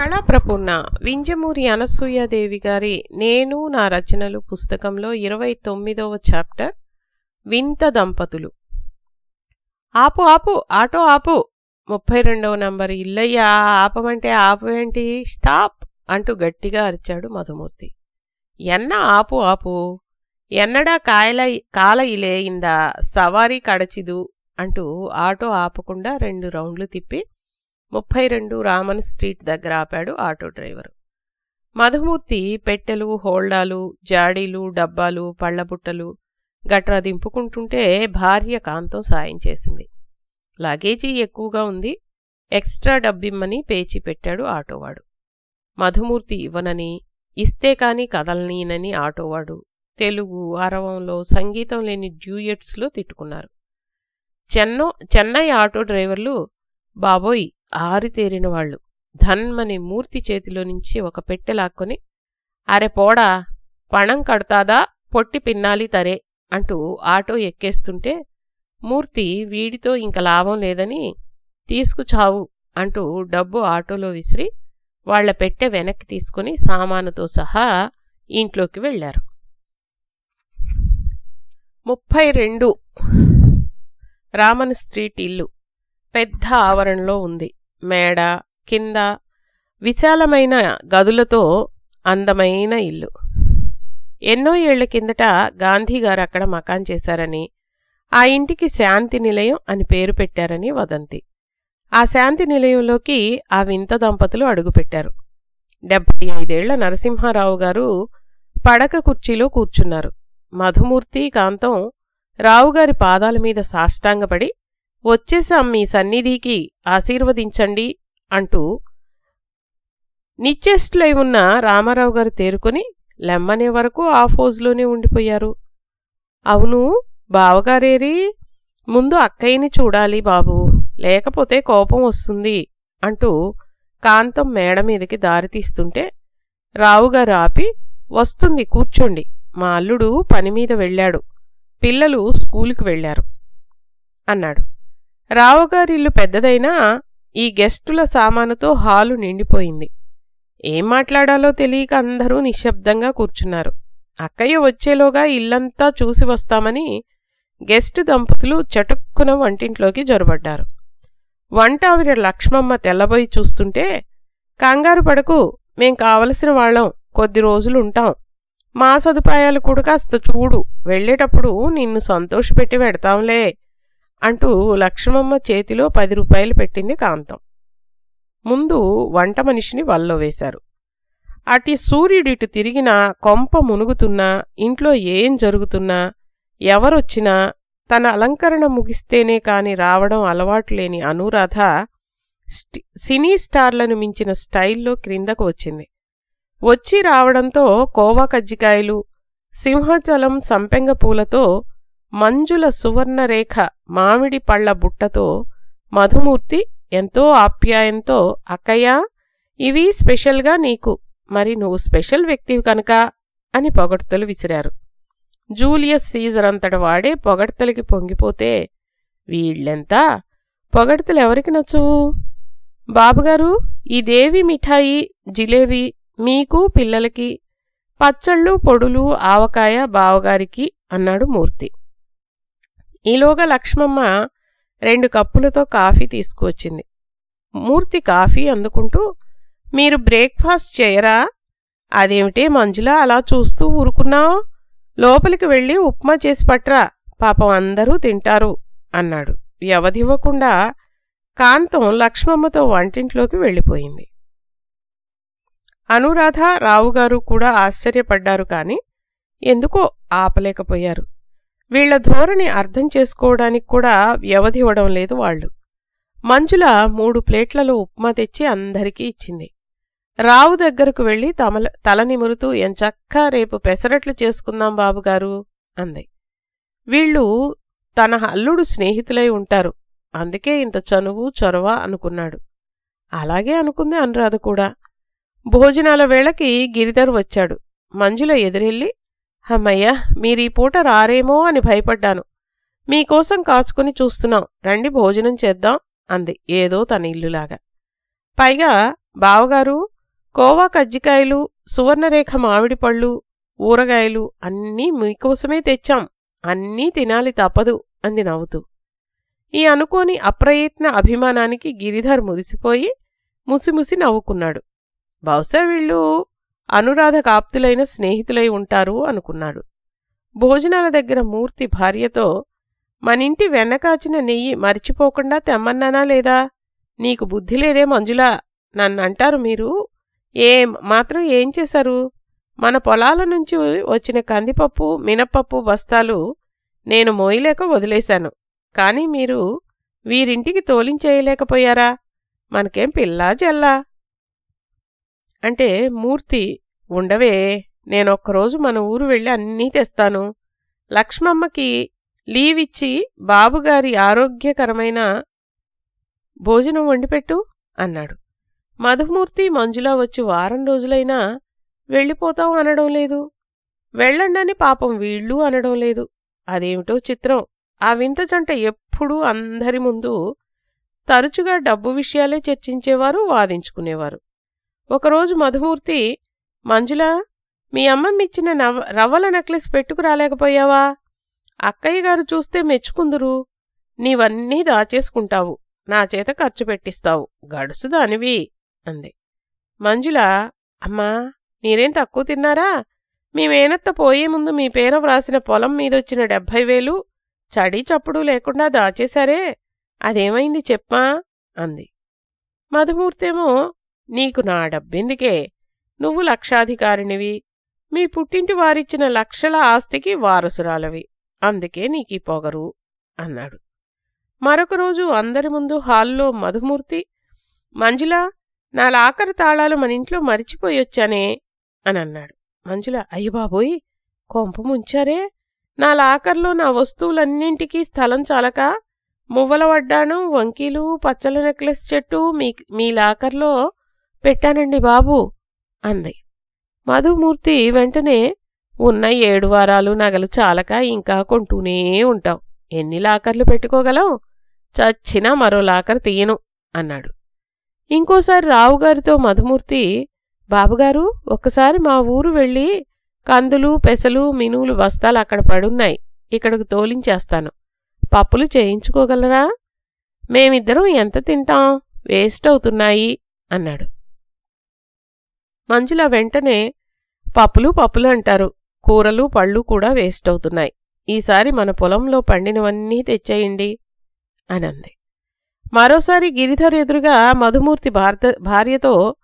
కళాప్రపూర్ణ వింజమూరి అనసూయాదేవి గారి నేను నా రచనలు పుస్తకంలో ఇరవై తొమ్మిదవ చాప్టర్ వింత దంపతులు. ఆపు ఆపు ఆటో ఆపు. ముప్పై రెండవ నంబర్ ఇల్లయ్యా ఆపమంటే ఆపవేంటి స్టాప్ అంటూ గట్టిగా అరిచాడు మధుమూర్తి. ఎన్న ఆపు ఆపు. ఎన్నడా కాయల కాల ఇలేయిందా సవారీ కడచిదు అంటూ ఆటో ఆపకుండా రెండు రౌండ్లు తిప్పి ముప్పై రెండు రామన్ స్ట్రీట్ దగ్గర ఆపాడు ఆటో డ్రైవరు. మధుమూర్తి పెట్టెలు హోల్డాలు జాడీలు డబ్బాలు పళ్ళబుట్టలు గట్రా దింపుకుంటుంటే భార్య కాంతం సాయం చేసింది. లగేజీ ఎక్కువగా ఉంది ఎక్స్ట్రా డబ్బిమ్మని పేచి పెట్టాడు ఆటోవాడు. మధుమూర్తి ఇవ్వనని ఇస్తే కాని కదలనీనని ఆటోవాడు తెలుగు అరవంలో సంగీతం లేని డ్యూయట్స్లో తిట్టుకున్నారు. చెన్నో చెన్నై ఆటో డ్రైవర్లు బాబోయ్ ఆరితేరిన వాళ్ళు. ధన్మని మూర్తి చేతిలో నుంచి ఒక పెట్టె లాక్కొని అరే పోడా పణం కడతాదా? పొట్టి పిన్నాలి తరే అంటూ ఆటో ఎక్కేస్తుంటే మూర్తి వీడితో ఇంక లాభం లేదని తీసుకుచావు అంటూ డబ్బు ఆటోలో విసిరి వాళ్ళ పెట్టె వెనక్కి తీసుకుని సామానుతో సహా ఇంట్లోకి వెళ్ళారు ముప్పై రెండు రామన్ స్ట్రీట్ ఇల్లు పెద్ద ఆవరణలో ఉంది. మేడ కింద విశాలమైన గదులతో అందమైన ఇల్లు. ఎన్నో ఏళ్ళ కిందట గాంధీగారు అక్కడ మకాన్ చేశారని ఆ ఇంటికి శాంతి నిలయం అని పేరు పెట్టారని వదంతి. ఆ శాంతి నిలయంలోకి ఆ వింత దంపతులు అడుగుపెట్టారు. డెబ్బై ఐదేళ్ళ నరసింహారావు గారు పడక కుర్చీలో కూర్చున్నారు. మధుమూర్తి కాంతం రావుగారి పాదాల మీద సాష్టాంగపడి వచ్చేసాం మీ సన్నిధికి ఆశీర్వదించండి అంటూ నిశ్చేష్టులై ఉన్న రామారావు గారు తేరుకొని లెమ్మనే వరకు ఆ ఫోజులోనే ఉండిపోయారు. అవును బావగారేరి ముందు అక్కయ్యని చూడాలి బాబు లేకపోతే కోపం వస్తుంది అంటూ కాంతం మేడ మీదకి దారితీస్తుంటే రావుగారు ఆపి వస్తుంది కూర్చోండి మా అల్లుడు పనిమీద వెళ్ళాడు పిల్లలు స్కూలుకి వెళ్ళారు అన్నాడు. రావుగారిల్లు పెద్దదైనా ఈ గెస్టుల సామానుతో హాలు నిండిపోయింది. ఏం మాట్లాడాలో తెలియక అందరూ నిశ్శబ్దంగా కూర్చున్నారు. అక్కయ్య వచ్చేలోగా ఇల్లంతా చూసి వస్తామని గెస్ట్ దంపతులు చటుక్కున వంటింట్లోకి జొరబడ్డారు. వంట ఆవిడ లక్ష్మమ్మ తెల్లబోయి చూస్తుంటే కంగారు పడకు మేం కావలసిన వాళ్ళం కొద్ది రోజులుంటాం మా సదుపాయాలు కూడా కాస్త చూడు వెళ్ళేటప్పుడు నిన్ను సంతోషపెట్టి పెడతాంలే అంటూ లక్ష్మమ్మ చేతిలో పది రూపాయలు పెట్టింది కాంతం. ముందు వంట మనిషిని వల్లో వేశారు. అటి సూర్యుడిటు తిరిగినా కొంప మునుగుతున్నా ఇంట్లో ఏం జరుగుతున్నా ఎవరొచ్చినా తన అలంకరణ ముగిస్తేనే కాని రావడం అలవాటు లేని అనురాధ సినీ స్టార్లను మించిన స్టైల్లో క్రిందకు వచ్చింది. వచ్చి రావడంతో కోవా కజ్జికాయలు సింహాచలం సంపెంగ పూలతో మంజుల సువర్ణరేఖ మామిడి పళ్ళ బుట్టతో మధుమూర్తి ఎంతో ఆప్యాయంతో అక్కయ్యా ఇవి స్పెషల్గా నీకు. మరి నువ్వు స్పెషల్ వ్యక్తివి కనుక అని పొగడ్తలు విసిరారు. జూలియస్ సీజర్ అంతటి వాడే పొగడ్తలకి పొంగిపోతే వీళ్ళెంతా? పొగడ్తలు ఎవరికి నచ్చవు? బాబుగారు ఈ దేవి మిఠాయి జిలేబీ మీకు పిల్లలకి పచ్చళ్ళు పొడులు ఆవకాయ బావగారికి అన్నాడు మూర్తి. ఈలోగా లక్ష్మమ్మ రెండు కప్పులతో కాఫీ తీసుకువచ్చింది. మూర్తి కాఫీ అందుకుంటూ మీరు బ్రేక్ఫాస్ట్ చేయరా? అదేమిటే మంజులా అలా చూస్తూ ఊరుకున్నావు? లోపలికి వెళ్ళి ఉప్మా చేసి పట్రా పాపం అందరూ తింటారు అన్నాడు. వ్యవధివ్వకుండా కాంతం లక్ష్మమ్మతో వంటింట్లోకి వెళ్ళిపోయింది. అనురాధ రావుగారు కూడా ఆశ్చర్యపడ్డారు కాని ఎందుకో ఆపలేకపోయారు. వీళ్ళ ధోరణి అర్థం చేసుకోవడానికి కూడా వ్యవధివ్వడం లేదు వాళ్ళు. మంజుల మూడు ప్లేట్లలో ఉప్మా తెచ్చి అందరికీ ఇచ్చింది. రావు దగ్గరకు వెళ్ళి తమల తల నిమురుతూ ఎంచక్కా రేపు పెసరట్లు చేసుకుందాం బాబుగారు అంది. వీళ్ళు తన అల్లుడు స్నేహితులై ఉంటారు. అందుకే ఇంత చనువు చొరవ అనుకున్నాడు. అలాగే అనుకుంది అనురాధ కూడా. భోజనాల వేళకి గిరిధర్ వచ్చాడు. మంజుల ఎదురెళ్ళి హమ్మయ్యా మీరీ పూట రారేమో అని భయపడ్డాను. మీకోసం కాసుకుని చూస్తున్నాం. రండి భోజనం చేద్దాం అంది ఏదో తన ఇల్లులాగా. పైగా బావగారు కోవా కజ్జికాయలు సువర్ణరేఖ మామిడి పళ్ళు ఊరగాయలు అన్నీ మీకోసమే తెచ్చాం. అన్నీ తినాలి తప్పదు అంది నవ్వుతూ. ఈ అనుకోని అప్రయత్న అభిమానానికి గిరిధర్ మురిసిపోయి ముసిముసి నవ్వుకున్నాడు. బహుశా వీళ్ళు అనురాధకు ఆప్తులైన స్నేహితులై ఉంటారు అనుకున్నాడు. భోజనాల దగ్గర మూర్తి భార్యతో మనింటి వెన్నకాచిన నెయ్యి మరిచిపోకుండా తెమ్మన్నానా లేదా? నీకు బుద్ధి లేదే మంజులా నన్నంటారు మీరు? ఏం మాత్రం ఏం చేశారు? మన పొలాల నుంచి వచ్చిన కందిపప్పు మినప్పప్పు బస్తాలు నేను మోయలేక వదిలేశాను. కానీ మీరు వీరింటికి తోలించేయలేకపోయారా? మనకేం పిల్లా జల్లా. అంటే మూర్తి ఉండవే నేనొక్కరోజు మన ఊరు వెళ్ళి అన్నీ తెస్తాను. లక్ష్మమ్మకి లీవ్ ఇచ్చి బాబుగారి ఆరోగ్యకరమైన భోజనం వండిపెట్టు అన్నాడు. మధుమూర్తి మంజుల వచ్చి వారం రోజులైనా వెళ్ళిపోతాం అనడం లేదు. వెళ్ళండని పాపం వీళ్ళు అనడం లేదు. అదేమిటో చిత్రం. ఆ వింత జంట ఎప్పుడూ అందరి ముందు తరచుగా డబ్బు విషయాలే చర్చించేవారు వాదించుకునేవారు. ఒకరోజు మధుమూర్తి మంజుల మీ అమ్మమ్మిచ్చిన నవ రవ్వల నెక్లెస్ పెట్టుకురాలేకపోయావా అక్కయ్య గారు చూస్తే మెచ్చుకుందురు. నీవన్నీ దాచేసుకుంటావు. నా చేత ఖర్చు పెట్టిస్తావు. గడుసుదానివి అంది. మంజుల అమ్మా మీరేం తక్కువ తిన్నారా? మీ మేనత్త పోయే ముందు మీ పేర వ్రాసిన పొలం మీదొచ్చిన డెబ్భై వేలు చడీ చప్పుడు లేకుండా దాచేశారే. అదేమైంది చెప్పా అంది. మధుమూర్తేమో నీకు నా డబ్బెందుకే? నువ్వు లక్షాధికారినివి. మీ పుట్టింటి వారిచ్చిన లక్షల ఆస్తికి వారసురాలవి. అందుకే నీకీ పొగరు అన్నాడు. మరొక రోజు అందరి ముందు హాల్లో మధుమూర్తి మంజుల నా లాకర్ తాళాలు మన ఇంట్లో మరిచిపోయొచ్చానే అని అన్నాడు. మంజుల అయ్యబాబోయ్ కొంప ముంచారే? నా లాకర్లో నా వస్తువులన్నింటికీ స్థలం చాలక మువ్వల వడ్డాణం వంకీలు పచ్చల నెక్లెస్ చెట్టు మీ మీ లాకర్లో పెట్టానండి బాబు అంది. మధుమూర్తి వెంటనే ఉన్న ఏడు వారాలు నగలు చాలక ఇంకా కొంటూనే ఉంటావు. ఎన్ని లాకర్లు పెట్టుకోగలం? చచ్చినా మరో లాకర్ తీయను అన్నాడు. ఇంకోసారి రావుగారితో మధుమూర్తి బాబుగారు ఒక్కసారి మా ఊరు వెళ్ళి కందులు పెసలు మినువులు బస్తాలు అక్కడ పడున్నాయి. ఇక్కడికి తోలించేస్తాను. పప్పులు చేయించుకోగలరా? మేమిద్దరం ఎంత తింటాం? వేస్ట్ అవుతున్నాయి అన్నాడు. మంజుల వెంటనే పప్పులు పప్పులు అంటారు. కూరలు పళ్ళు కూడా వేస్ట్ అవుతున్నాయి. ఈసారి మన పొలంలో పండినవన్నీ తెచ్చేయండి అనంది. మరోసారి గిరిధర్ ఎదురుగా మధుమూర్తి భారత భార్యతో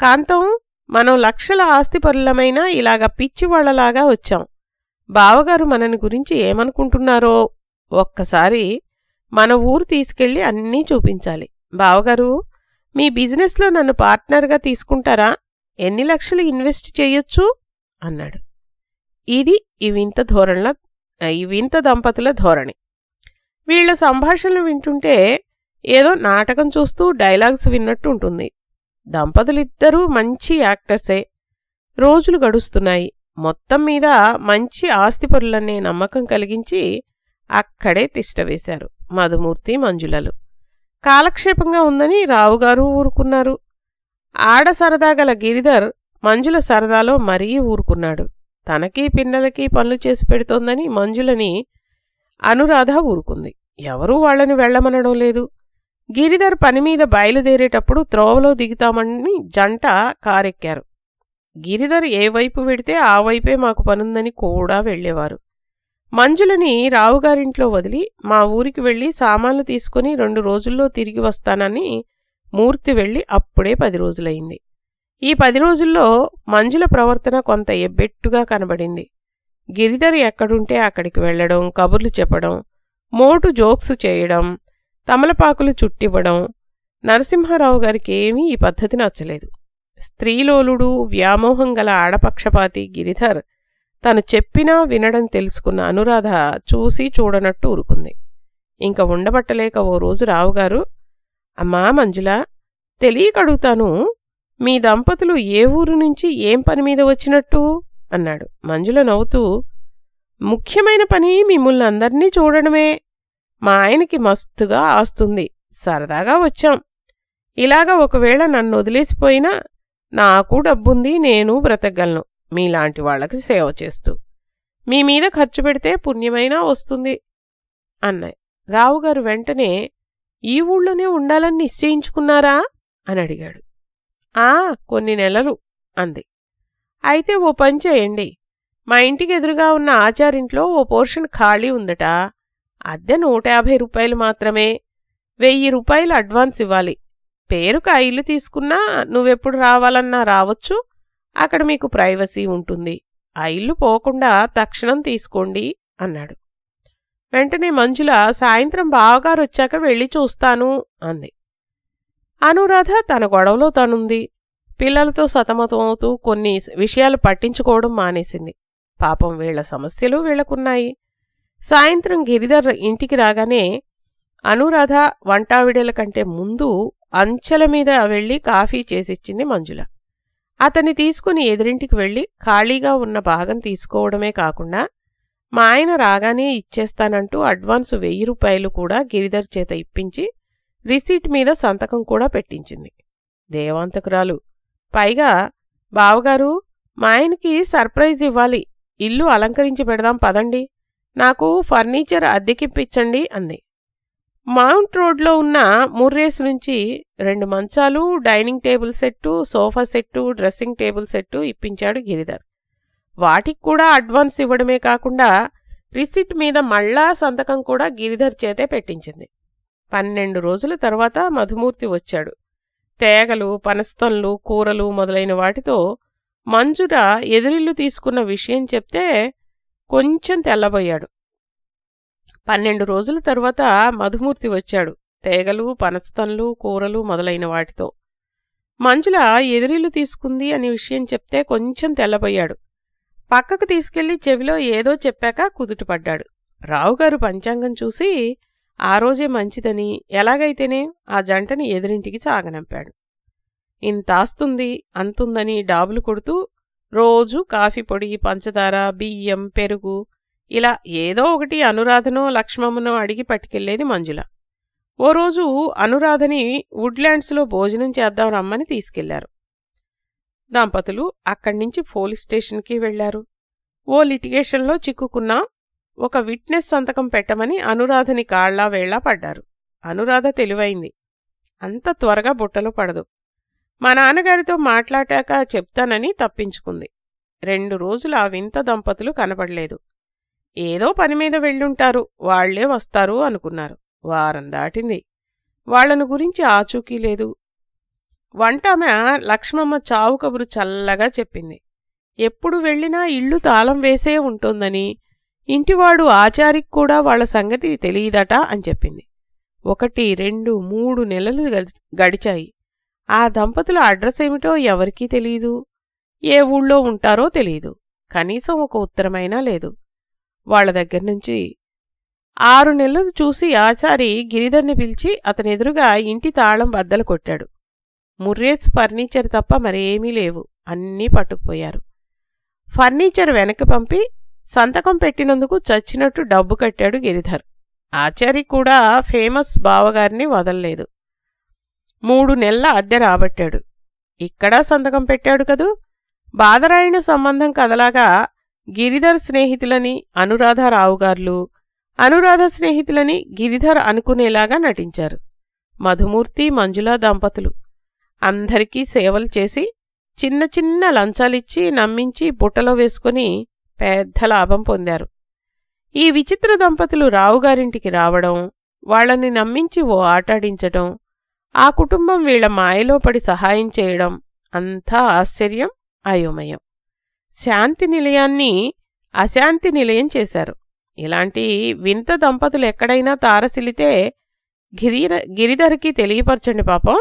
కాంతం మనం లక్షల ఆస్తిపరులమైనా ఇలాగ పిచ్చివాళ్ళలాగా వచ్చాం. బావగారు మనని గురించి ఏమనుకుంటున్నారో ఒక్కసారి మన ఊరు తీసుకెళ్ళి అన్నీ చూపించాలి. బావగారు మీ బిజినెస్లో నన్ను పార్ట్నర్గా తీసుకుంటారా? ఎన్ని లక్షలు ఇన్వెస్ట్ చేయొచ్చు? అన్నాడు. ఇది ఇవింత వింత ధోరణిల వింత దంపతుల ధోరణి. వీళ్ళ సంభాషణలు వింటుంటే ఏదో నాటకం చూస్తూ డైలాగ్స్ విన్నట్టు ఉంటుంది. దంపతులిద్దరూ మంచి యాక్టర్సే. రోజులు గడుస్తున్నాయి. మొత్తం మీద మంచి ఆస్తిపరులనే నమ్మకం కలిగించి అక్కడే తిష్టవేశారు మధుమూర్తి మంజులలు. కాలక్షేపంగా ఉందని రావుగారు ఊరుకున్నారు. ఆడ సరదా గల గిరిధర్ మంజుల సరదాలో మరీ ఊరుకున్నాడు. తనకీ పిన్నలకి పనులు చేసి పెడుతోందని మంజులని అనురాధ ఊరుకుంది. ఎవరూ వాళ్ళని వెళ్ళమనడం లేదు. గిరిధర్ పనిమీద బయలుదేరేటప్పుడు త్రోవలో దిగుతామని జంట కారెక్కారు. గిరిధర్ ఏ వైపు వెడితే ఆ వైపే మాకు పనుందని కూడా వెళ్ళేవారు మంజులని రావుగారింట్లో వదిలి మా ఊరికి వెళ్ళి సామాన్లు తీసుకుని రెండు రోజుల్లో తిరిగి వస్తానని మూర్తి వెళ్ళి అప్పుడే పది రోజులైంది. ఈ పది రోజుల్లో మంజుల ప్రవర్తన కొంత ఎబ్బెట్టుగా కనబడింది. గిరిధర్ ఎక్కడుంటే అక్కడికి వెళ్ళడం కబుర్లు చెప్పడం మోటు జోక్స్ చేయడం తమలపాకులు చుట్టివ్వడం నరసింహారావు గారికి ఏమీ ఈ పద్ధతి నచ్చలేదు. స్త్రీలోలుడు వ్యామోహం గల ఆడపక్షపాతి గిరిధర్ తను చెప్పినా వినడం తెలుసుకున్న అనురాధ చూసి చూడనట్టు ఊరుకుంది. ఇంక ఉండబట్టలేక ఓ రోజు రావుగారు అమ్మా మంజుల తెలియకడుగుతాను. మీ దంపతులు ఏ ఊరు నుంచి ఏం పని మీద వచ్చినట్టు? అన్నాడు. మంజుల నవ్వుతూ ముఖ్యమైన పని మిమ్మల్ని అందర్నీ చూడడమే. మా ఆయనకి మస్తుగా ఆస్తుంది. సరదాగా వచ్చాం. ఇలాగా ఒకవేళ నన్ను వదిలేసిపోయినా నాకు డబ్బుంది నేను బ్రతకగలను. మీలాంటి వాళ్ళకి సేవ చేస్తూ. మీ మీద ఖర్చు పెడితే పుణ్యమైనా వస్తుంది అన్నాయి. రావుగారు వెంటనే ఈ ఊళ్ళోనే ఉండాలని నిశ్చయించుకున్నారా? అని అడిగాడు. ఆ కొన్ని నెలలు అంది. అయితే ఓ పని చేయండి. మా ఇంటికి ఎదురుగా ఉన్న ఆచారింట్లో ఓ పోర్షన్ ఖాళీ ఉందట. అద్దె నూట యాభై రూపాయలు మాత్రమే. వెయ్యి రూపాయలు అడ్వాన్స్ ఇవ్వాలి. పేరుకు ఆ ఇల్లు తీసుకున్నా నువ్వెప్పుడు రావాలన్నా రావచ్చు. అక్కడ మీకు ప్రైవసీ ఉంటుంది. ఆ ఇల్లు పోకుండా తక్షణం తీసుకోండి అన్నాడు. వెంటనే మంజుల సాయంత్రం బావగారొచ్చాక వెళ్ళి చూస్తాను అంది. అనురాధ తన గొడవలో తనుంది. పిల్లలతో సతమతమవుతూ కొన్ని విషయాలు పట్టించుకోవడం మానేసింది. పాపం వీళ్ళ సమస్యలు వీళ్ళకున్నాయి సాయంత్రం గిరిధర్ ఇంటికి రాగానే అనురాధ వంటావిడల కంటే ముందు అంచెల మీద వెళ్ళి కాఫీ చేసిచ్చింది మంజుల. అతన్ని తీసుకుని ఎదురింటికి వెళ్ళి ఖాళీగా ఉన్న భాగం తీసుకోవడమే కాకుండా మా ఆయన రాగానే ఇచ్చేస్తానంటూ అడ్వాన్సు వెయ్యి రూపాయలు కూడా గిరిధర్ చేత ఇప్పించి రిసీట్ మీద సంతకం కూడా పెట్టించింది. దేవాంతకురాలు పైగా బావగారు మా ఆయనకి సర్ప్రైజ్ ఇవ్వాలి. ఇల్లు అలంకరించి పెడదాం పదండి. నాకు ఫర్నిచర్ అద్దెకిప్పించండి అంది. మౌంట్ రోడ్లో ఉన్న ముర్రేస్ నుంచి రెండు మంచాలు dining table set sofa set dressing table set ఇప్పించాడు గిరిధర్. వాటికి కూడా అడ్వాన్స్ ఇవ్వడమే కాకుండా రిసిట్ మీద మళ్ళా సంతకం కూడా గిరిధర్ చేతే పెట్టించింది. పన్నెండు రోజుల తర్వాత మధుమూర్తి వచ్చాడు. తేగలు పనస్తన్లు కూరలు మొదలైన వాటితో మంజుర ఎదురిల్లు తీసుకున్న విషయం చెప్తే కొంచెం తెల్లబోయాడు. పన్నెండు రోజుల తర్వాత మధుమూర్తి వచ్చాడు. తేగలు పనస్తన్లు కూరలు మొదలైన వాటితో. మంజుల ఎదురిల్లు తీసుకుంది అనే విషయం చెప్తే కొంచెం తెల్లబోయాడు. పక్కకు తీసుకెళ్ళి చెవిలో ఏదో చెప్పాక కుదుటపడ్డాడు. రావుగారు పంచాంగం చూసి ఆ రోజే మంచిదని ఎలాగైతేనే ఆ జంటని ఎదురింటికి సాగనంపాడు. ఇంతాస్తుంది అంతుందని డాబులు కొడుతూ రోజు కాఫీ పొడి పంచదార బియ్యం పెరుగు ఇలా ఏదో ఒకటి అనురాధనో లక్ష్మమ్మనో అడిగి పట్టుకెళ్ళేది మంజుల. ఓ రోజు అనురాధని వుడ్లాండ్స్లో భోజనం చేద్దాం రమ్మని తీసుకెళ్ళారు. దంపతులు అక్కడ్నించి పోలీస్ స్టేషన్కి వెళ్ళారు ఓ లిటిగేషన్లో చిక్కుకున్నా ఒక విట్నెస్ సంతకం పెట్టమని అనురాధని కాళ్ళా వేళ్ళా పడ్డారు. అనురాధ తెలివైంది. అంత త్వరగా బుట్టలో పడదు. మా నాన్నగారితో మాట్లాడాక చెప్తానని తప్పించుకుంది. రెండు రోజులు ఆ వింత దంపతులు కనబడలేదు. ఏదో పని మీద వెళ్ళుంటారు. వాళ్ళే వస్తారు అనుకున్నారు. వారం దాటింది. వాళ్ళను గురించి ఆచూకీ లేదు. వంటామె లక్ష్మమ్మ చావు కబురు చల్లగా చెప్పింది. ఎప్పుడు వెళ్ళినా ఇల్లు తాళం వేసే ఉంటుందని ఇంటివాడు ఆచారికి కూడా వాళ్ళ సంగతి తెలియదట అని చెప్పింది. ఒకటి రెండు మూడు నెలలు గడిచాయి. ఆ దంపతుల అడ్రస్ ఏమిటో ఎవరికీ తెలీదు. ఏ ఊళ్ళో ఉంటారో తెలీదు. కనీసం ఒక ఉత్తరమైనా లేదు. వాళ్ళ దగ్గర్నుంచి ఆరు నెలలు చూసి ఆచారి గిరిధర్ని పిలిచి అతనెదురుగా ఇంటి తాళం బద్దలు కొట్టాడు. ముర్రేస్ ఫర్నిచర్ తప్ప మరేమీ లేవు. అన్నీ పట్టుకుపోయారు. ఫర్నిచర్ వెనక్కి పంపి సంతకం పెట్టినందుకు చచ్చినట్టు డబ్బు కట్టాడు గిరిధర్. ఆచారి కూడా ఫేమస్ బావగారిని వదల్లేదు. మూడు నెలల అద్దె రాబట్టాడు. ఇక్కడా సంతకం పెట్టాడు కదూ? బాదరాయణ సంబంధం కదలాగా గిరిధర్ స్నేహితులని అనురాధారావుగార్లు అనురాధ స్నేహితులని గిరిధర్ అనుకునేలాగా నటించారు. మధుమూర్తి మంజుల దంపతులు. అందరికీ సేవలు చేసి చిన్న చిన్న లంచాలిచ్చి నమ్మించి బుట్టలో వేసుకుని పెద్ద లాభం పొందారు. ఈ విచిత్ర దంపతులు రావుగారింటికి రావడం వాళ్ళని నమ్మించి ఓ ఆటాడించటం ఆ కుటుంబం వీళ్ళ మాయలో పడి సహాయం చేయడం అంతా ఆశ్చర్యం అయోమయం. శాంతి నిలయాన్ని అశాంతి నిలయం చేశారు. ఇలాంటి వింత దంపతులు ఎక్కడైనా తారసిలితే గిరిధర్కి తెలియపరచండి పాపం.